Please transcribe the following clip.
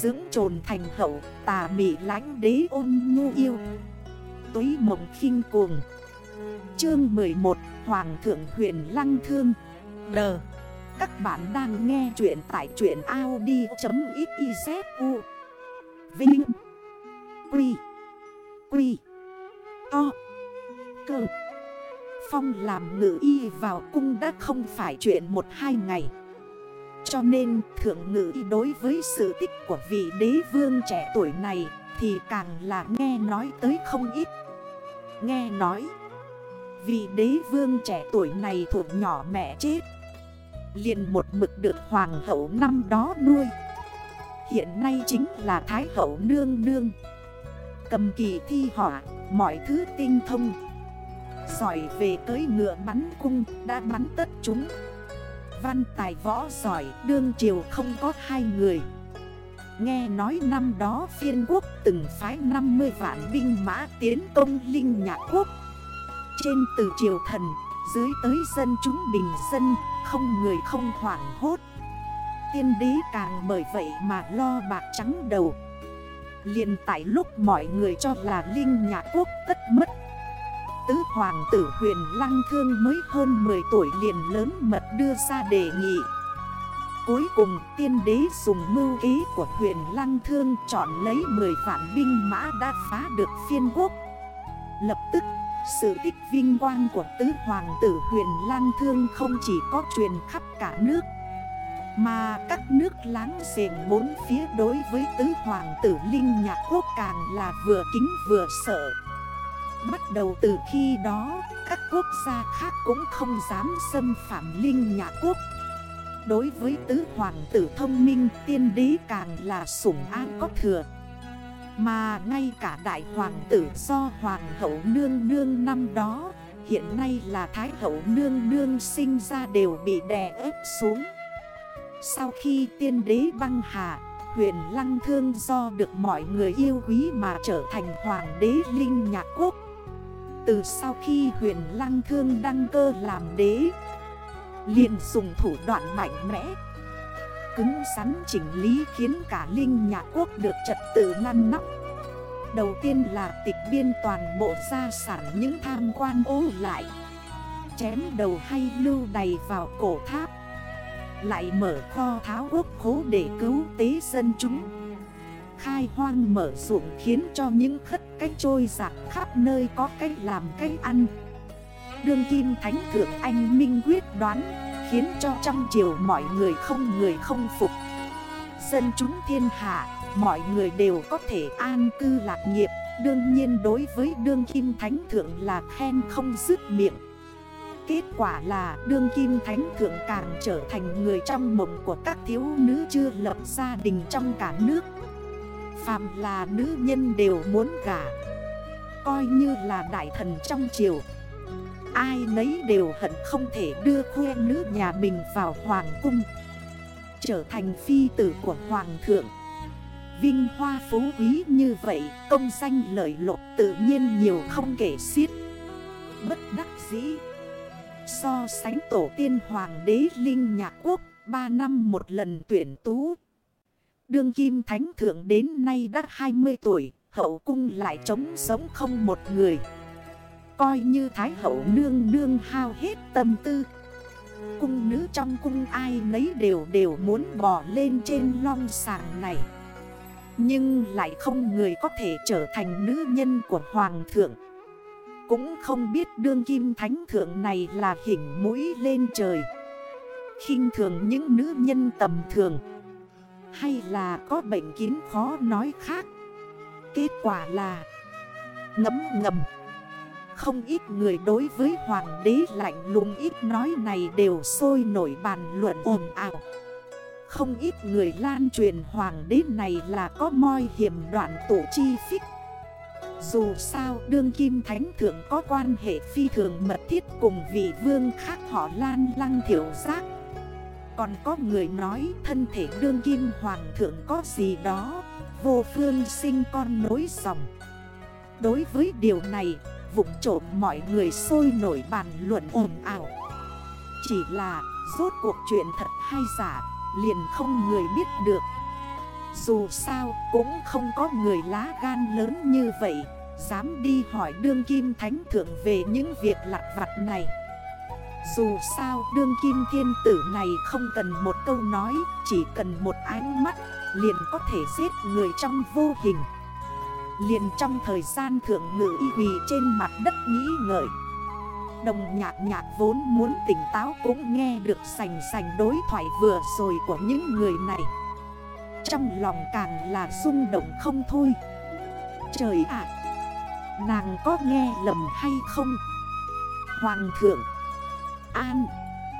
Dưỡng trồn thành hậu, tà mị lánh đế ôn nhu yêu. Túy mộng khinh cuồng. Chương 11 Hoàng thượng huyền lăng thương. Đờ. Các bạn đang nghe chuyện tại chuyện Audi.xyzu Vinh. Quy. Quy. To Cơ. Phong làm ngự y vào cung đã không phải chuyện một hai ngày. Cho nên, thượng ngự đối với sự tích của vị đế vương trẻ tuổi này Thì càng là nghe nói tới không ít. Nghe nói, Vị đế vương trẻ tuổi này thuộc nhỏ mẹ chết, liền một mực được hoàng hậu năm đó nuôi. Hiện nay chính là thái hậu nương nương. Cầm kỳ thi họa, Mọi thứ tinh thông. Giỏi về tới ngựa bắn cung, Đã bắn tất chúng. Văn tài võ giỏi, Đương triều không có hai người. Nghe nói năm đó phiên quốc từng phái 50 vạn binh mã tiến công linh nhạc quốc. Trên từ triều thần, Dưới tới dân chúng bình dân, Không người không hoảng hốt. Tiên đế càng bởi vậy mà lo bạc trắng đầu. Liền tại lúc mọi người cho là Linh Nhạc Quốc tất mất Tứ hoàng tử huyền Lăng Thương mới hơn 10 tuổi liền lớn mật đưa ra đề nghị. Cuối cùng, tiên đế dùng mưu kế của huyền Lăng Thương chọn lấy 10 phản binh mã đã phá được phiên quốc. Lập tức, sự tích vinh quang của tứ hoàng tử huyền Lăng Thương không chỉ có truyền khắp cả nước, mà các nước láng giềng bốn phía đối với tứ hoàng tử Linh Nhạc Quốc càng là vừa kính vừa sợ. Bắt đầu từ khi đó, các quốc gia khác cũng không dám xâm phạm Linh nhà Quốc. Đối với tứ hoàng tử thông minh tiên đế càng là sủng an có thừa. Mà ngay cả đại hoàng tử do hoàng hậu nương nương năm đó Hiện nay là thái hậu nương nương sinh ra đều bị đè ép xuống. Sau khi tiên đế băng hà Huyền Lăng Thương do được mọi người yêu quý mà trở thành hoàng đế Linh Nhạc Quốc từ sau khi huyền Lăng Thương đăng cơ làm đế, liền dùng thủ đoạn mạnh mẽ. Cứng sắn chỉnh lý khiến cả Linh nhà Quốc được trật tự ngăn nắp. Đầu tiên là tịch biên toàn bộ gia sản những tham quan ô lại. Chém đầu hay lưu đầy vào cổ tháp. Lại mở kho tháo quốc khố để cứu tế dân chúng. Khai hoang mở ruộng khiến cho những khất cách trôi giặc khắp nơi có cách làm cách ăn. Đương kim thánh thượng anh minh quyết đoán, Khiến cho trong triều mọi người không người không phục. Dân chúng thiên hạ, mọi người đều có thể an cư lạc nghiệp. Đương nhiên đối với đương kim thánh thượng là khen không dứt miệng. Kết quả là đương kim thánh thượng càng trở thành người trong mộng của các thiếu nữ chưa lập gia đình trong cả nước. Phạm là nữ nhân đều muốn gả. Coi như là đại thần trong triều. Ai nấy đều hận không thể đưa khuê nữ nhà mình vào hoàng cung. Trở thành phi tử của hoàng thượng. Vinh hoa phú quý như vậy, Công danh lợi lộc tự nhiên nhiều không kể xiết. Bất đắc dĩ. So sánh tổ tiên hoàng đế Linh Nhạc Quốc 3 năm một lần tuyển tú. Đương kim thánh thượng đến nay đã 20 tuổi, Hậu cung lại trống sống không một người. Coi như thái hậu nương nương hao hết tâm tư. Cung nữ trong cung ai nấy đều đều muốn bỏ lên trên long sàng này. Nhưng lại không người có thể trở thành nữ nhân của hoàng thượng. Cũng không biết đương kim thánh thượng này là hình mũi lên trời. Khinh thường những nữ nhân tầm thường. Hay là có bệnh kín khó nói khác? Kết quả là, Ngấm ngầm. Không ít người đối với hoàng đế lạnh lùng ít nói này đều sôi nổi bàn luận ồn ào. Không ít người lan truyền hoàng đế này là có moi hiểm đoạn tổ chi phích. Dù sao, đương kim thánh thượng có quan hệ phi thường mật thiết cùng vị vương khác họ lan lăng thiểu giác. Còn có người nói thân thể đương kim hoàng thượng có gì đó. Vô phương sinh con nối dòng. Đối với điều này, vụng trộm mọi người sôi nổi bàn luận ồn ảo Chỉ là, rốt cuộc chuyện thật hay giả, liền không người biết được. Dù sao, cũng không có người lá gan lớn như vậy, Dám đi hỏi đương kim thánh thượng về những việc lặt vặt này. Dù sao, đương kim thiên tử này không cần một câu nói, Chỉ cần một ánh mắt, liền có thể giết người trong vô hình. Liền trong thời gian thượng ngự y quỳ trên mặt đất nghĩ ngợi. Đồng nhạc nhạc vốn muốn tỉnh táo cũng nghe được sành sành đối thoại vừa rồi của những người này. Trong lòng càng là rung động không thôi. Trời ạ! Nàng có nghe lầm hay không? Hoàng thượng An